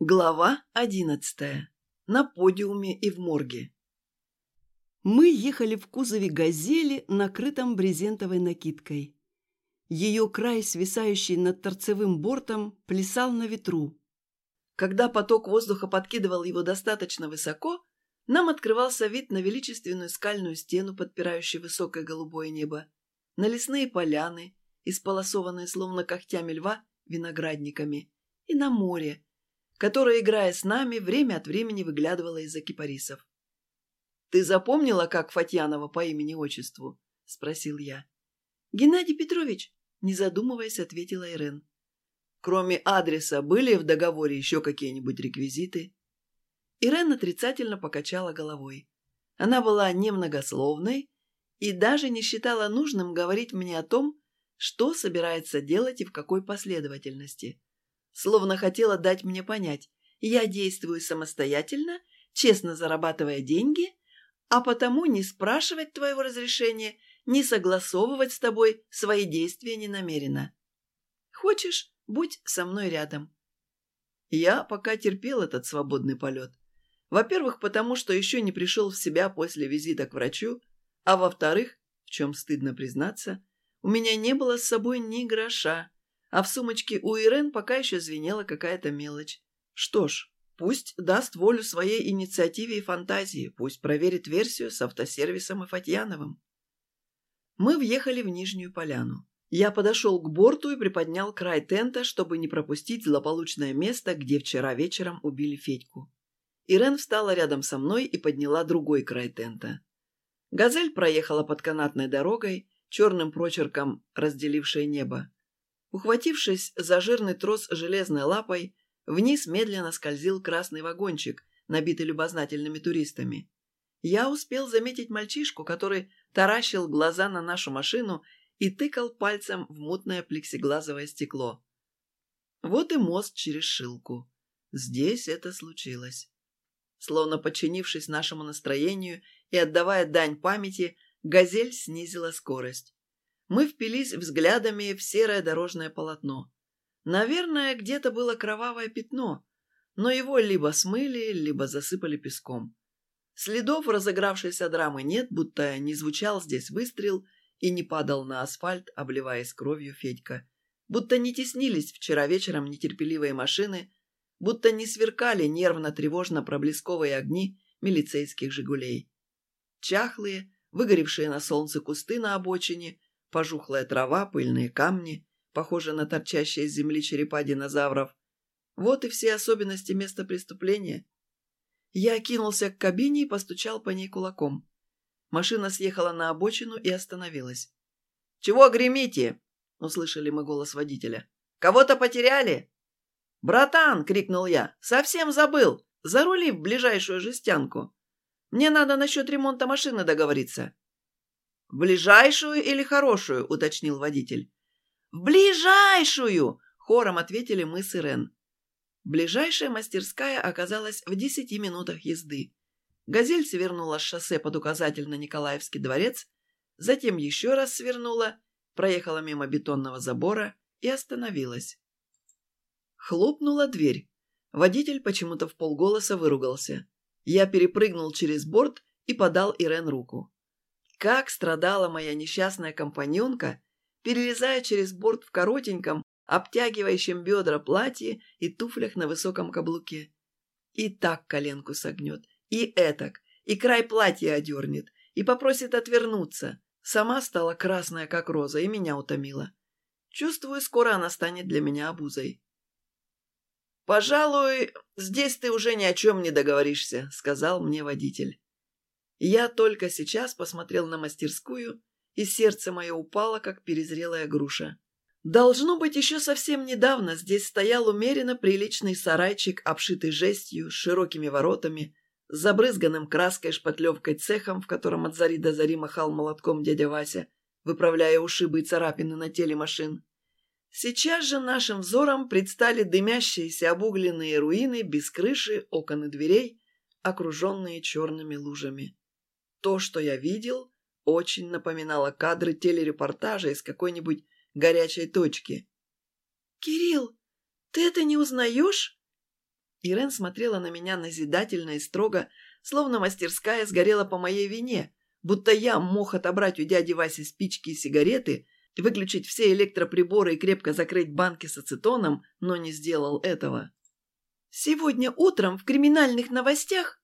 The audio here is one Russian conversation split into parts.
Глава одиннадцатая. На подиуме и в морге. Мы ехали в кузове «Газели», накрытом брезентовой накидкой. Ее край, свисающий над торцевым бортом, плясал на ветру. Когда поток воздуха подкидывал его достаточно высоко, нам открывался вид на величественную скальную стену, подпирающую высокое голубое небо, на лесные поляны, исполосованные словно когтями льва виноградниками, и на море, которая, играя с нами, время от времени выглядывала из-за кипарисов. «Ты запомнила, как Фатьянова по имени-отчеству?» – спросил я. «Геннадий Петрович», – не задумываясь, ответила Ирен. «Кроме адреса, были в договоре еще какие-нибудь реквизиты?» Ирен отрицательно покачала головой. Она была немногословной и даже не считала нужным говорить мне о том, что собирается делать и в какой последовательности словно хотела дать мне понять, я действую самостоятельно, честно зарабатывая деньги, а потому не спрашивать твоего разрешения, не согласовывать с тобой свои действия не намерена. Хочешь, будь со мной рядом. Я пока терпел этот свободный полет. Во-первых, потому что еще не пришел в себя после визита к врачу, а во-вторых, в чем стыдно признаться, у меня не было с собой ни гроша, а в сумочке у Ирен пока еще звенела какая-то мелочь. Что ж, пусть даст волю своей инициативе и фантазии, пусть проверит версию с автосервисом и Фатьяновым. Мы въехали в Нижнюю Поляну. Я подошел к борту и приподнял край тента, чтобы не пропустить злополучное место, где вчера вечером убили Федьку. Ирен встала рядом со мной и подняла другой край тента. Газель проехала под канатной дорогой, черным прочерком разделившей небо. Ухватившись за жирный трос железной лапой, вниз медленно скользил красный вагончик, набитый любознательными туристами. Я успел заметить мальчишку, который таращил глаза на нашу машину и тыкал пальцем в мутное плексиглазовое стекло. Вот и мост через Шилку. Здесь это случилось. Словно подчинившись нашему настроению и отдавая дань памяти, «Газель» снизила скорость. Мы впились взглядами в серое дорожное полотно. Наверное, где-то было кровавое пятно, но его либо смыли, либо засыпали песком. Следов разыгравшейся драмы нет, будто не звучал здесь выстрел и не падал на асфальт, обливаясь кровью Федька. Будто не теснились вчера вечером нетерпеливые машины, будто не сверкали нервно-тревожно проблесковые огни милицейских «Жигулей». Чахлые, выгоревшие на солнце кусты на обочине, пожухлая трава, пыльные камни, похожие на торчащие из земли черепа динозавров. Вот и все особенности места преступления. Я кинулся к кабине и постучал по ней кулаком. Машина съехала на обочину и остановилась. «Чего гремите?» — услышали мы голос водителя. «Кого-то потеряли?» «Братан!» — крикнул я. «Совсем забыл! Зарули в ближайшую жестянку. Мне надо насчет ремонта машины договориться». «В ближайшую или хорошую?» – уточнил водитель. «В ближайшую!» – хором ответили мы с Ирен. Ближайшая мастерская оказалась в десяти минутах езды. Газель свернула с шоссе под указатель на Николаевский дворец, затем еще раз свернула, проехала мимо бетонного забора и остановилась. Хлопнула дверь. Водитель почему-то в полголоса выругался. Я перепрыгнул через борт и подал Ирен руку. Как страдала моя несчастная компаньонка, перелезая через борт в коротеньком, обтягивающем бедра платье и туфлях на высоком каблуке. И так коленку согнет, и этак, и край платья одернет, и попросит отвернуться. Сама стала красная, как роза, и меня утомила. Чувствую, скоро она станет для меня обузой. «Пожалуй, здесь ты уже ни о чем не договоришься», — сказал мне водитель. Я только сейчас посмотрел на мастерскую, и сердце мое упало, как перезрелая груша. Должно быть, еще совсем недавно здесь стоял умеренно приличный сарайчик, обшитый жестью, широкими воротами, с забрызганным краской шпатлевкой цехом, в котором от зари до зари махал молотком дядя Вася, выправляя ушибы и царапины на теле машин. Сейчас же нашим взором предстали дымящиеся обугленные руины без крыши, окон и дверей, окруженные черными лужами. То, что я видел, очень напоминало кадры телерепортажа из какой-нибудь горячей точки. «Кирилл, ты это не узнаешь?» Ирен смотрела на меня назидательно и строго, словно мастерская сгорела по моей вине, будто я мог отобрать у дяди Васи спички и сигареты, выключить все электроприборы и крепко закрыть банки с ацетоном, но не сделал этого. «Сегодня утром в криминальных новостях...»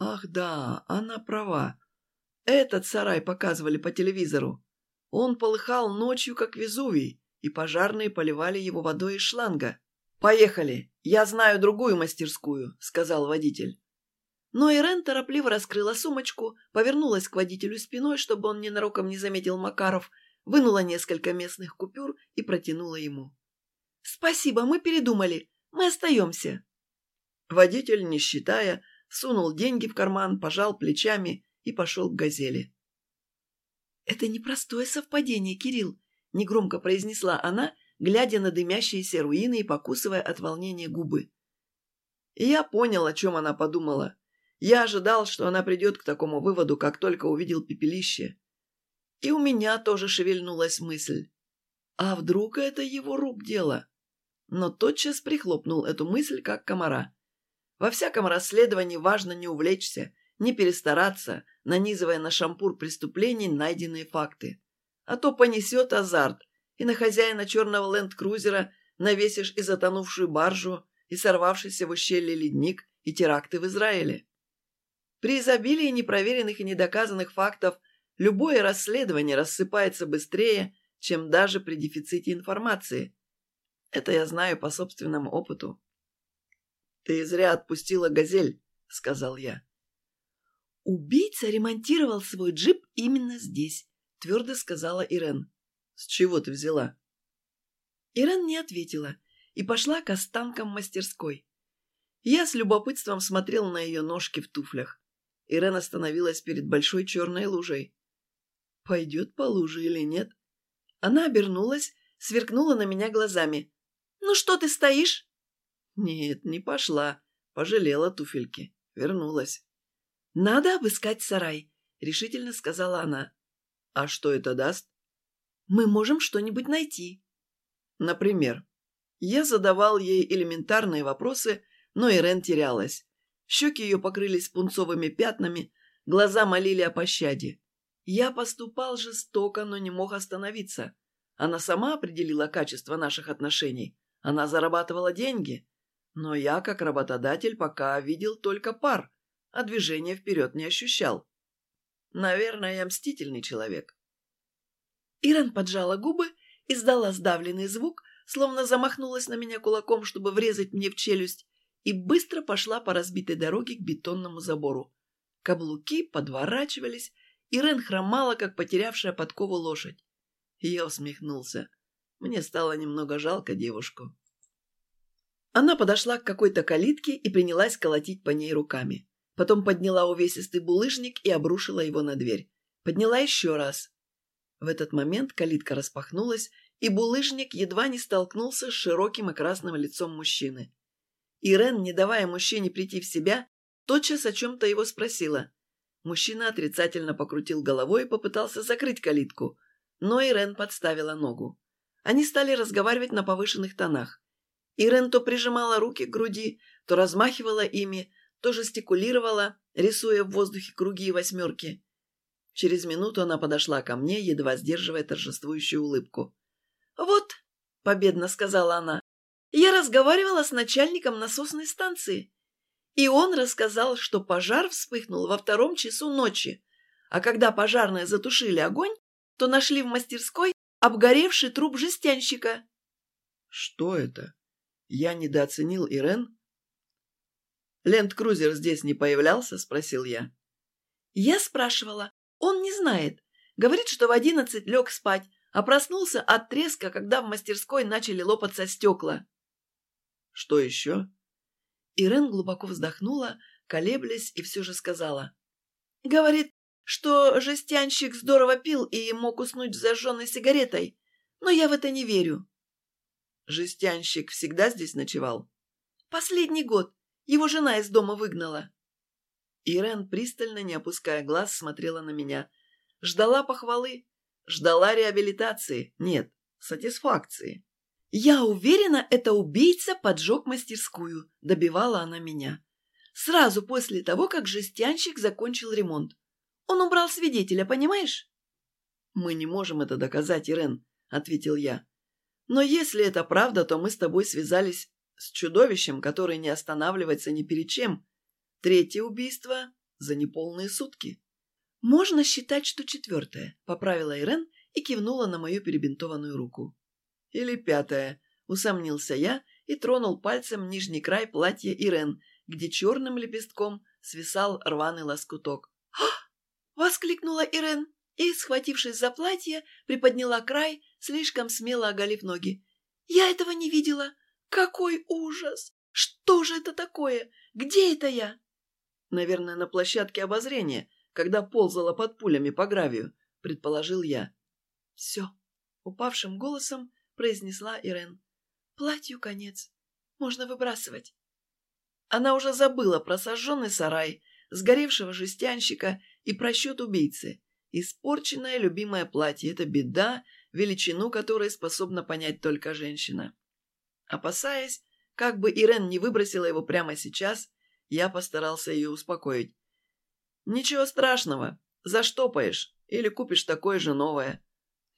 «Ах да, она права. Этот сарай показывали по телевизору. Он полыхал ночью, как Везувий, и пожарные поливали его водой из шланга. «Поехали! Я знаю другую мастерскую», — сказал водитель. Но Ирен торопливо раскрыла сумочку, повернулась к водителю спиной, чтобы он ненароком не заметил Макаров, вынула несколько местных купюр и протянула ему. «Спасибо, мы передумали. Мы остаемся». Водитель, не считая, сунул деньги в карман, пожал плечами и пошел к «Газели». «Это непростое совпадение, Кирилл», — негромко произнесла она, глядя на дымящиеся руины и покусывая от волнения губы. Я понял, о чем она подумала. Я ожидал, что она придет к такому выводу, как только увидел пепелище. И у меня тоже шевельнулась мысль. А вдруг это его рук дело? Но тотчас прихлопнул эту мысль, как комара. Во всяком расследовании важно не увлечься, не перестараться, нанизывая на шампур преступлений найденные факты. А то понесет азарт, и на хозяина черного ленд-крузера навесишь и затонувшую баржу, и сорвавшийся в ущелье ледник, и теракты в Израиле. При изобилии непроверенных и недоказанных фактов любое расследование рассыпается быстрее, чем даже при дефиците информации. Это я знаю по собственному опыту. «Ты зря отпустила газель», — сказал я. «Убийца ремонтировал свой джип именно здесь», — твердо сказала Ирен. «С чего ты взяла?» Ирен не ответила и пошла к останкам мастерской. Я с любопытством смотрел на ее ножки в туфлях. Ирен остановилась перед большой черной лужей. Пойдет по луже или нет? Она обернулась, сверкнула на меня глазами. «Ну что ты стоишь?» «Нет, не пошла. Пожалела туфельки. Вернулась». «Надо обыскать сарай», — решительно сказала она. «А что это даст?» «Мы можем что-нибудь найти». «Например?» Я задавал ей элементарные вопросы, но Ирен терялась. Щеки ее покрылись пунцовыми пятнами, глаза молили о пощаде. Я поступал жестоко, но не мог остановиться. Она сама определила качество наших отношений. Она зарабатывала деньги. Но я, как работодатель, пока видел только пар, а движения вперед не ощущал. Наверное, я мстительный человек. Иран поджала губы, издала сдавленный звук, словно замахнулась на меня кулаком, чтобы врезать мне в челюсть, и быстро пошла по разбитой дороге к бетонному забору. Каблуки подворачивались, и Рен хромала, как потерявшая подкову лошадь. Я усмехнулся. Мне стало немного жалко девушку. Она подошла к какой-то калитке и принялась колотить по ней руками. Потом подняла увесистый булыжник и обрушила его на дверь. Подняла еще раз. В этот момент калитка распахнулась, и булыжник едва не столкнулся с широким и красным лицом мужчины. Ирен, не давая мужчине прийти в себя, тотчас о чем-то его спросила. Мужчина отрицательно покрутил головой и попытался закрыть калитку, но Ирен подставила ногу. Они стали разговаривать на повышенных тонах. Ирен то прижимала руки к груди, то размахивала ими, то жестикулировала, рисуя в воздухе круги и восьмерки. Через минуту она подошла ко мне, едва сдерживая торжествующую улыбку. «Вот», — победно сказала она, я разговаривала с начальником насосной станции, и он рассказал, что пожар вспыхнул во втором часу ночи, а когда пожарные затушили огонь, то нашли в мастерской обгоревший труп жестянщика. Что это? Я недооценил Ирен? Ленд-крузер здесь не появлялся? Спросил я. Я спрашивала. Он не знает. Говорит, что в одиннадцать лег спать, а проснулся от треска, когда в мастерской начали лопаться стекла. Что еще?» Ирен глубоко вздохнула, колеблясь, и все же сказала. «Говорит, что жестянщик здорово пил и мог уснуть с зажженной сигаретой, но я в это не верю». «Жестянщик всегда здесь ночевал?» «Последний год. Его жена из дома выгнала». Ирен, пристально, не опуская глаз, смотрела на меня. Ждала похвалы, ждала реабилитации, нет, сатисфакции. «Я уверена, это убийца поджег мастерскую», – добивала она меня. «Сразу после того, как жестянщик закончил ремонт. Он убрал свидетеля, понимаешь?» «Мы не можем это доказать, Ирен», – ответил я. «Но если это правда, то мы с тобой связались с чудовищем, которое не останавливается ни перед чем. Третье убийство за неполные сутки». «Можно считать, что четвертое», – поправила Ирен и кивнула на мою перебинтованную руку. «Или пятое», – усомнился я и тронул пальцем нижний край платья Ирен, где черным лепестком свисал рваный лоскуток. «Ах!» – воскликнула Ирен и, схватившись за платье, приподняла край, слишком смело оголив ноги. «Я этого не видела! Какой ужас! Что же это такое? Где это я?» «Наверное, на площадке обозрения, когда ползала под пулями по гравию», — предположил я. «Все», — упавшим голосом произнесла Ирен. «Платью конец. Можно выбрасывать». Она уже забыла про сожженный сарай, сгоревшего жестянщика и про счет убийцы. Испорченное любимое платье – это беда, величину которой способна понять только женщина. Опасаясь, как бы Ирен не выбросила его прямо сейчас, я постарался ее успокоить. «Ничего страшного, заштопаешь или купишь такое же новое».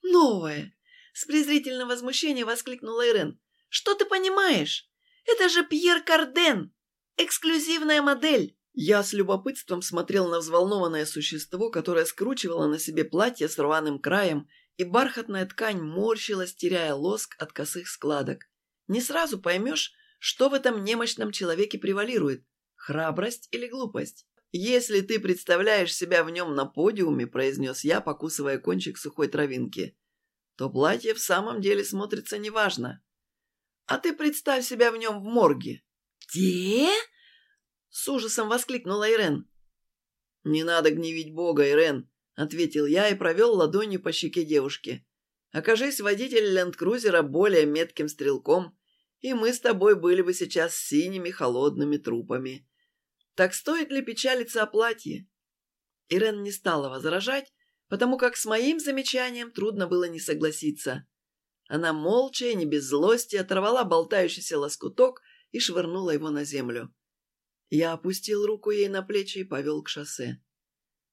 «Новое!» С презрительным возмущением воскликнула Ирен. «Что ты понимаешь? Это же Пьер Карден! Эксклюзивная модель!» Я с любопытством смотрел на взволнованное существо, которое скручивало на себе платье с рваным краем, и бархатная ткань морщилась, теряя лоск от косых складок. Не сразу поймешь, что в этом немощном человеке превалирует – храбрость или глупость. «Если ты представляешь себя в нем на подиуме», – произнес я, покусывая кончик сухой травинки, то платье в самом деле смотрится неважно. А ты представь себя в нем в морге. «Где?» — с ужасом воскликнула Ирен. «Не надо гневить Бога, Ирен», — ответил я и провел ладонью по щеке девушки. «Окажись водитель ленд-крузера более метким стрелком, и мы с тобой были бы сейчас синими холодными трупами. Так стоит ли печалиться о платье?» Ирен не стала возражать, потому как с моим замечанием трудно было не согласиться. Она молча и не без злости оторвала болтающийся лоскуток и швырнула его на землю. Я опустил руку ей на плечи и повел к шоссе.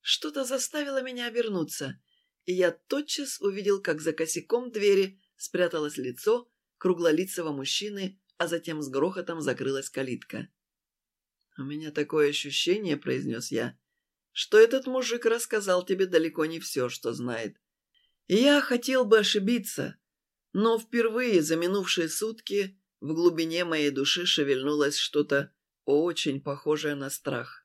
Что-то заставило меня обернуться, и я тотчас увидел, как за косяком двери спряталось лицо круглолицего мужчины, а затем с грохотом закрылась калитка. «У меня такое ощущение», — произнес я, что этот мужик рассказал тебе далеко не все, что знает. Я хотел бы ошибиться, но впервые за минувшие сутки в глубине моей души шевельнулось что-то очень похожее на страх.